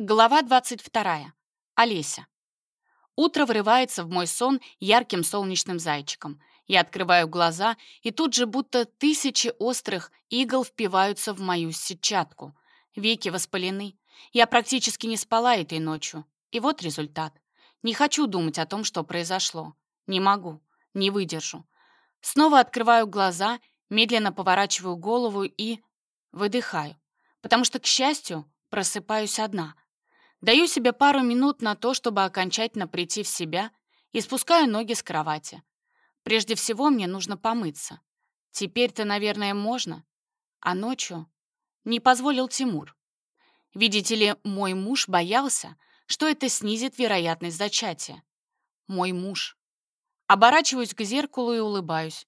Глава 22. Олеся. Утро врывается в мой сон ярким солнечным зайчиком. Я открываю глаза, и тут же будто тысячи острых игл впиваются в мою сетчатку. Веки воспалены. Я практически не спала этой ночью. И вот результат. Не хочу думать о том, что произошло. Не могу. Не выдержу. Снова открываю глаза, медленно поворачиваю голову и... выдыхаю. Потому что, к счастью, просыпаюсь одна — Даю себе пару минут на то, чтобы окончательно прийти в себя, и спускаю ноги с кровати. Прежде всего мне нужно помыться. Теперь-то, наверное, можно. А ночью не позволил Тимур. Видите ли, мой муж боялся, что это снизит вероятность зачатия. Мой муж. Оборачиваюсь к зеркалу и улыбаюсь.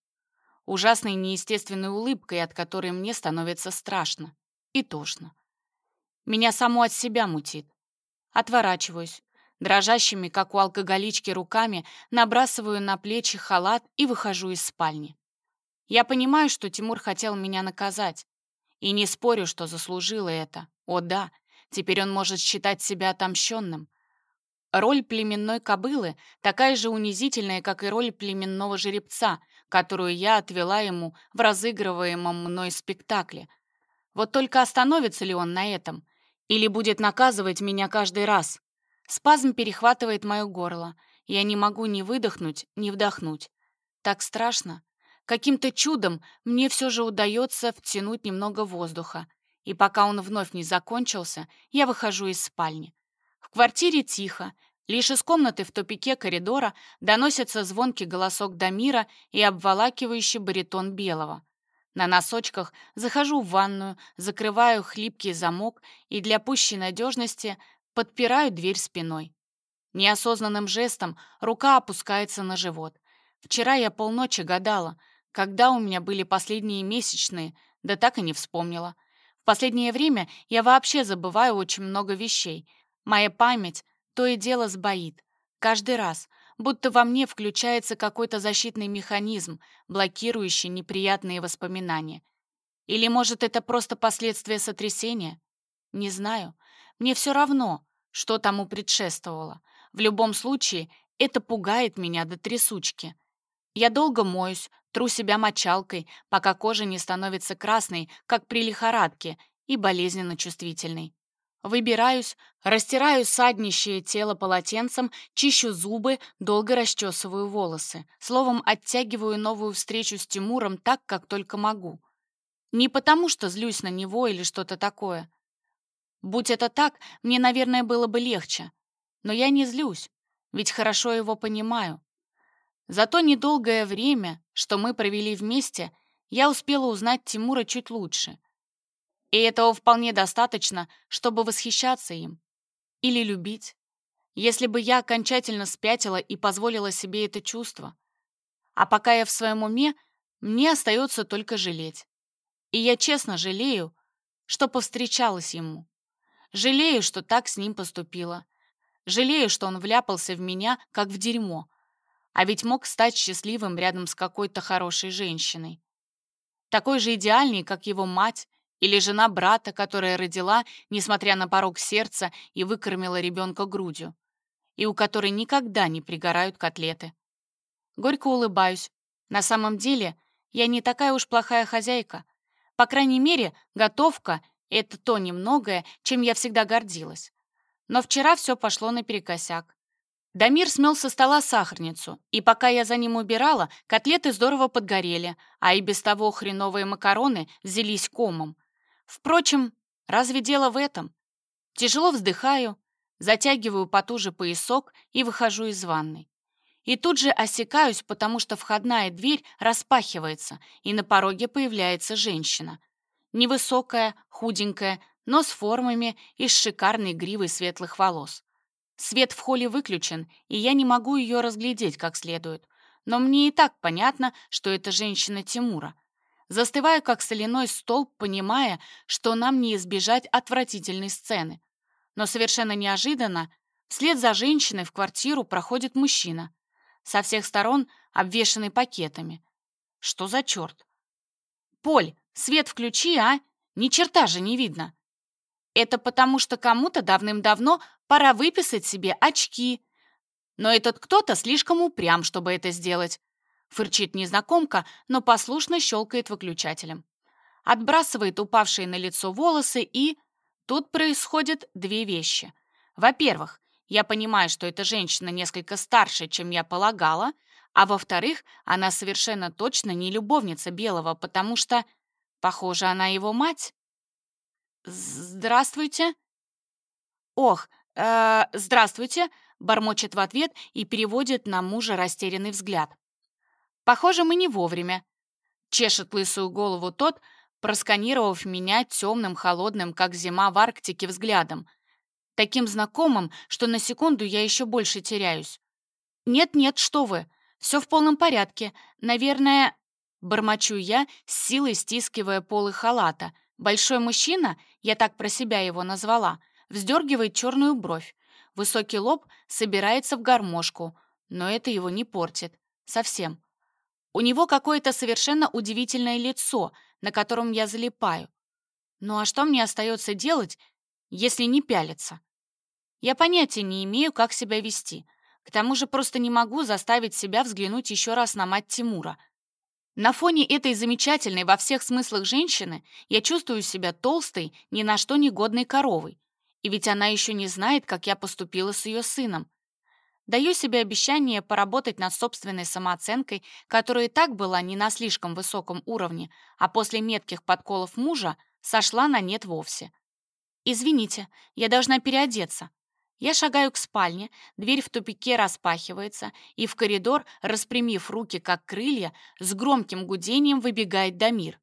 Ужасной неестественной улыбкой, от которой мне становится страшно и тошно. Меня само от себя мутит. Отворачиваюсь. Дрожащими, как у алкоголички, руками набрасываю на плечи халат и выхожу из спальни. Я понимаю, что Тимур хотел меня наказать. И не спорю, что заслужила это. О да, теперь он может считать себя отомщенным. Роль племенной кобылы такая же унизительная, как и роль племенного жеребца, которую я отвела ему в разыгрываемом мной спектакле. Вот только остановится ли он на этом? Или будет наказывать меня каждый раз. Спазм перехватывает мое горло. Я не могу ни выдохнуть, ни вдохнуть. Так страшно. Каким-то чудом мне все же удается втянуть немного воздуха. И пока он вновь не закончился, я выхожу из спальни. В квартире тихо. Лишь из комнаты в тупике коридора доносится звонкий голосок Дамира и обволакивающий баритон Белого. На носочках захожу в ванную, закрываю хлипкий замок и для пущей надежности подпираю дверь спиной. Неосознанным жестом рука опускается на живот. Вчера я полночи гадала, когда у меня были последние месячные, да так и не вспомнила. В последнее время я вообще забываю очень много вещей. Моя память то и дело сбоит. Каждый раз, будто во мне включается какой-то защитный механизм, блокирующий неприятные воспоминания. Или, может, это просто последствия сотрясения? Не знаю. Мне все равно, что тому предшествовало. В любом случае, это пугает меня до трясучки. Я долго моюсь, тру себя мочалкой, пока кожа не становится красной, как при лихорадке, и болезненно чувствительной. Выбираюсь, растираю саднищее тело полотенцем, чищу зубы, долго расчесываю волосы. Словом, оттягиваю новую встречу с Тимуром так, как только могу. Не потому, что злюсь на него или что-то такое. Будь это так, мне, наверное, было бы легче. Но я не злюсь, ведь хорошо его понимаю. За то недолгое время, что мы провели вместе, я успела узнать Тимура чуть лучше — и этого вполне достаточно, чтобы восхищаться им. Или любить. Если бы я окончательно спятила и позволила себе это чувство. А пока я в своем уме, мне остается только жалеть. И я честно жалею, что повстречалась ему. Жалею, что так с ним поступила. Жалею, что он вляпался в меня, как в дерьмо. А ведь мог стать счастливым рядом с какой-то хорошей женщиной. Такой же идеальной, как его мать или жена брата, которая родила, несмотря на порог сердца, и выкормила ребенка грудью. И у которой никогда не пригорают котлеты. Горько улыбаюсь. На самом деле, я не такая уж плохая хозяйка. По крайней мере, готовка — это то немногое, чем я всегда гордилась. Но вчера все пошло наперекосяк. Дамир смел со стола сахарницу, и пока я за ним убирала, котлеты здорово подгорели, а и без того хреновые макароны взялись комом. Впрочем, разве дело в этом? Тяжело вздыхаю, затягиваю потуже поясок и выхожу из ванной. И тут же осекаюсь, потому что входная дверь распахивается, и на пороге появляется женщина. Невысокая, худенькая, но с формами и с шикарной гривой светлых волос. Свет в холле выключен, и я не могу ее разглядеть как следует. Но мне и так понятно, что это женщина Тимура. Застываю, как соляной столб, понимая, что нам не избежать отвратительной сцены. Но совершенно неожиданно вслед за женщиной в квартиру проходит мужчина, со всех сторон обвешанный пакетами. Что за черт? «Поль, свет включи, а? Ни черта же не видно!» Это потому, что кому-то давным-давно пора выписать себе очки. Но этот кто-то слишком упрям, чтобы это сделать. Фырчит незнакомка, но послушно щелкает выключателем. Отбрасывает упавшие на лицо волосы и... Тут происходят две вещи. Во-первых, я понимаю, что эта женщина несколько старше, чем я полагала, а во-вторых, она совершенно точно не любовница Белого, потому что, похоже, она его мать. «Здравствуйте». «Ох, э, здравствуйте», — бормочет в ответ и переводит на мужа растерянный взгляд. «Похоже, мы не вовремя», — чешет лысую голову тот, просканировав меня темным, холодным, как зима в Арктике, взглядом. Таким знакомым, что на секунду я еще больше теряюсь. «Нет-нет, что вы, все в полном порядке. Наверное...» Бормочу я, с силой стискивая полы халата. Большой мужчина, я так про себя его назвала, вздергивает черную бровь. Высокий лоб собирается в гармошку, но это его не портит. Совсем. У него какое-то совершенно удивительное лицо, на котором я залипаю. Ну а что мне остается делать, если не пялиться? Я понятия не имею, как себя вести. К тому же просто не могу заставить себя взглянуть еще раз на мать Тимура. На фоне этой замечательной во всех смыслах женщины я чувствую себя толстой, ни на что не годной коровой. И ведь она еще не знает, как я поступила с ее сыном. Даю себе обещание поработать над собственной самооценкой, которая и так была не на слишком высоком уровне, а после метких подколов мужа сошла на нет вовсе. «Извините, я должна переодеться», я шагаю к спальне, дверь в тупике распахивается, и в коридор, распрямив руки как крылья, с громким гудением выбегает Дамир.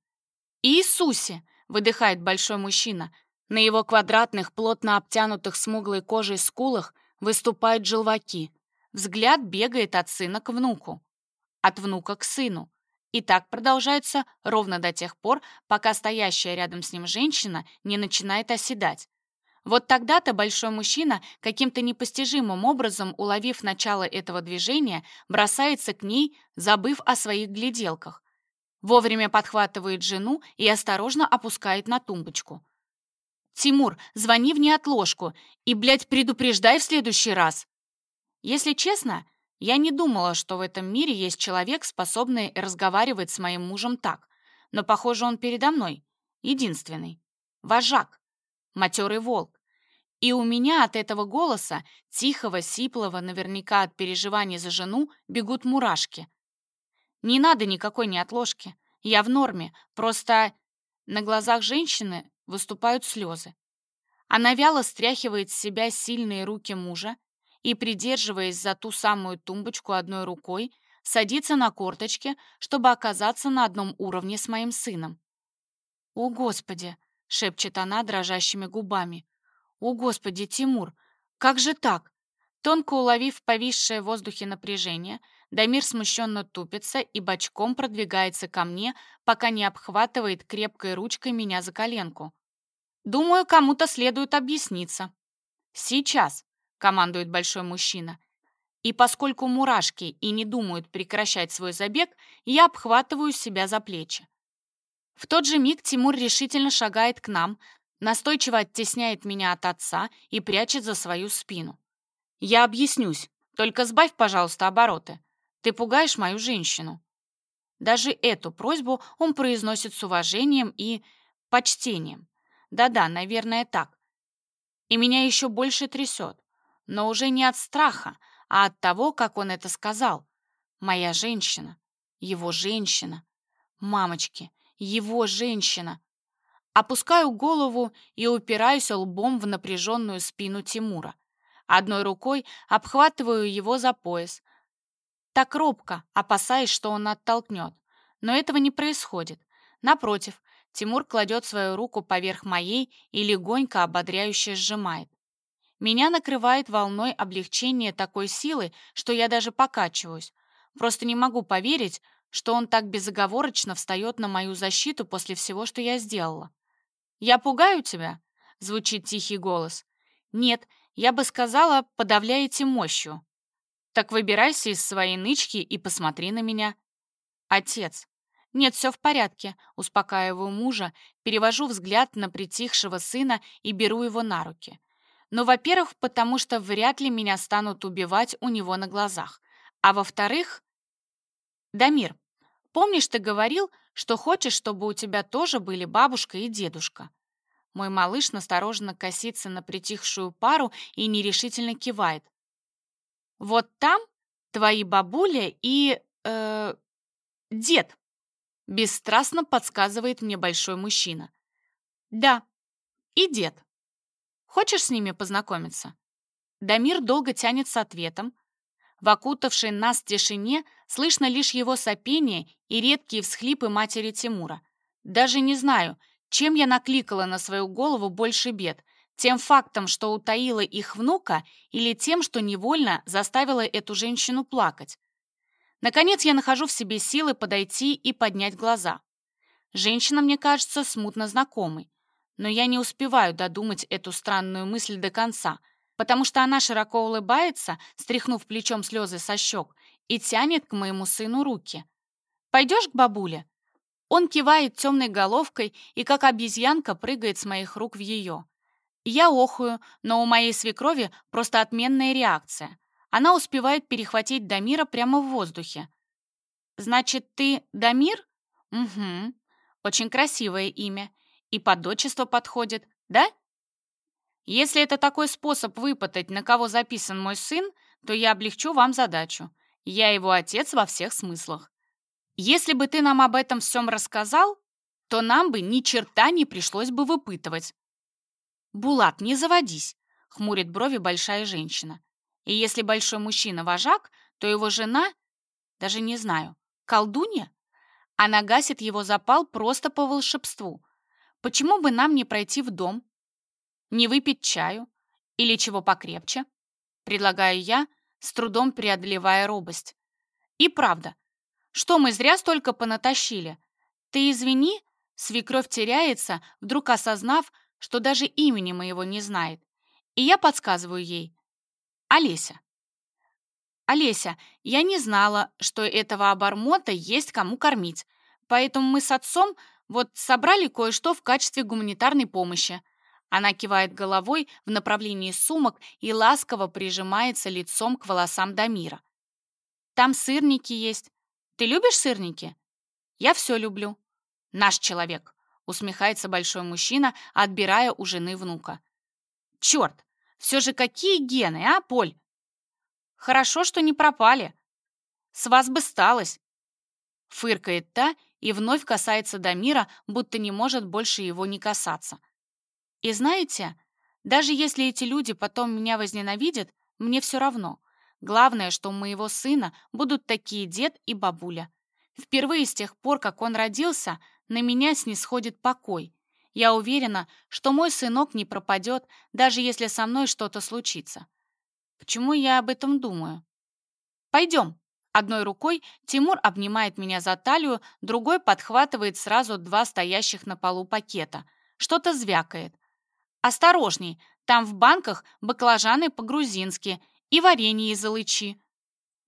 «Иисусе!» — выдыхает большой мужчина. На его квадратных, плотно обтянутых смуглой кожей скулах выступают желваки. Взгляд бегает от сына к внуку. От внука к сыну. И так продолжается ровно до тех пор, пока стоящая рядом с ним женщина не начинает оседать. Вот тогда-то большой мужчина, каким-то непостижимым образом уловив начало этого движения, бросается к ней, забыв о своих гляделках. Вовремя подхватывает жену и осторожно опускает на тумбочку. «Тимур, звони в неотложку и, блядь, предупреждай в следующий раз!» Если честно, я не думала, что в этом мире есть человек, способный разговаривать с моим мужем так. Но, похоже, он передо мной. Единственный. Вожак. Матерый волк. И у меня от этого голоса, тихого, сиплого, наверняка от переживаний за жену, бегут мурашки. Не надо никакой неотложки. Я в норме, просто на глазах женщины выступают слезы. Она вяло стряхивает с себя сильные руки мужа и, придерживаясь за ту самую тумбочку одной рукой, садится на корточки, чтобы оказаться на одном уровне с моим сыном. «О, Господи!» — шепчет она дрожащими губами. «О, Господи, Тимур, как же так?» Тонко уловив повисшее в воздухе напряжение, Дамир смущенно тупится и бочком продвигается ко мне, пока не обхватывает крепкой ручкой меня за коленку. «Думаю, кому-то следует объясниться». «Сейчас», — командует большой мужчина. И поскольку мурашки и не думают прекращать свой забег, я обхватываю себя за плечи. В тот же миг Тимур решительно шагает к нам, Настойчиво оттесняет меня от отца и прячет за свою спину. «Я объяснюсь, только сбавь, пожалуйста, обороты. Ты пугаешь мою женщину». Даже эту просьбу он произносит с уважением и почтением. Да-да, наверное, так. И меня еще больше трясет. Но уже не от страха, а от того, как он это сказал. Моя женщина. Его женщина. Мамочки, его женщина. Опускаю голову и упираюсь лбом в напряженную спину Тимура. Одной рукой обхватываю его за пояс. Так робко, опасаясь, что он оттолкнет. Но этого не происходит. Напротив, Тимур кладет свою руку поверх моей и легонько ободряюще сжимает. Меня накрывает волной облегчения такой силы, что я даже покачиваюсь. Просто не могу поверить, что он так безоговорочно встает на мою защиту после всего, что я сделала. «Я пугаю тебя?» — звучит тихий голос. «Нет, я бы сказала, подавляете мощью». «Так выбирайся из своей нычки и посмотри на меня». «Отец». «Нет, все в порядке», — успокаиваю мужа, перевожу взгляд на притихшего сына и беру его на руки. Ну, во-первых, потому что вряд ли меня станут убивать у него на глазах. А во-вторых... Дамир, помнишь, ты говорил, что хочешь, чтобы у тебя тоже были бабушка и дедушка? Мой малыш настороженно косится на притихшую пару и нерешительно кивает. Вот там твои бабуля и... Э, дед. Бесстрастно подсказывает мне большой мужчина. Да, и дед. Хочешь с ними познакомиться? Дамир долго тянет с ответом. В окутавшей нас тишине слышно лишь его сопение и редкие всхлипы матери Тимура. Даже не знаю, чем я накликала на свою голову больше бед, тем фактом, что утаила их внука, или тем, что невольно заставила эту женщину плакать. Наконец я нахожу в себе силы подойти и поднять глаза. Женщина мне кажется смутно знакомой, но я не успеваю додумать эту странную мысль до конца, потому что она широко улыбается, стряхнув плечом слезы со щек, и тянет к моему сыну руки. «Пойдешь к бабуле?» Он кивает темной головкой и, как обезьянка, прыгает с моих рук в ее. Я охую, но у моей свекрови просто отменная реакция. Она успевает перехватить Дамира прямо в воздухе. «Значит, ты Дамир?» «Угу. Очень красивое имя. И под отчество подходит, да?» «Если это такой способ выпытать, на кого записан мой сын, то я облегчу вам задачу. Я его отец во всех смыслах. Если бы ты нам об этом всем рассказал, то нам бы ни черта не пришлось бы выпытывать». «Булат, не заводись», — хмурит брови большая женщина. И если большой мужчина вожак, то его жена, даже не знаю, колдунья? Она гасит его запал просто по волшебству. Почему бы нам не пройти в дом? Не выпить чаю? Или чего покрепче? Предлагаю я, с трудом преодолевая робость. И правда, что мы зря столько понатащили? Ты извини, свекровь теряется, вдруг осознав, что даже имени моего не знает. И я подсказываю ей, Олеся. Олеся, я не знала, что этого обормота есть кому кормить, поэтому мы с отцом вот собрали кое-что в качестве гуманитарной помощи. Она кивает головой в направлении сумок и ласково прижимается лицом к волосам Дамира. Там сырники есть. Ты любишь сырники? Я все люблю. Наш человек, усмехается большой мужчина, отбирая у жены внука. Черт, все же какие гены, а, Поль? Хорошо, что не пропали. С вас бы сталось. Фыркает та и вновь касается Дамира, будто не может больше его не касаться. И знаете, даже если эти люди потом меня возненавидят, мне все равно. Главное, что у моего сына будут такие дед и бабуля. Впервые с тех пор, как он родился, на меня снисходит покой. Я уверена, что мой сынок не пропадет, даже если со мной что-то случится. Почему я об этом думаю? Пойдем. Одной рукой Тимур обнимает меня за талию, другой подхватывает сразу два стоящих на полу пакета. Что-то звякает. Осторожней, там в банках баклажаны по-грузински и варенье из алычи.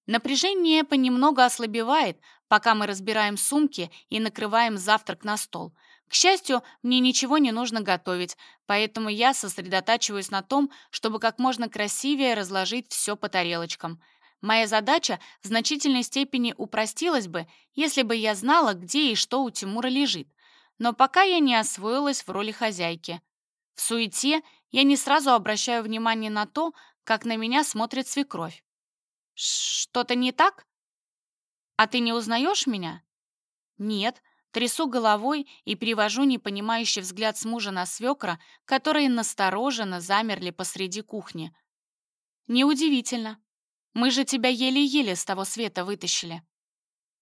Напряжение понемногу ослабевает, пока мы разбираем сумки и накрываем завтрак на стол – к счастью, мне ничего не нужно готовить, поэтому я сосредотачиваюсь на том, чтобы как можно красивее разложить все по тарелочкам. Моя задача в значительной степени упростилась бы, если бы я знала, где и что у Тимура лежит. Но пока я не освоилась в роли хозяйки. В суете я не сразу обращаю внимание на то, как на меня смотрит свекровь. «Что-то не так? А ты не узнаешь меня?» «Нет», Трясу головой и перевожу непонимающий взгляд с мужа на свекра, которые настороженно замерли посреди кухни. «Неудивительно. Мы же тебя еле-еле с того света вытащили».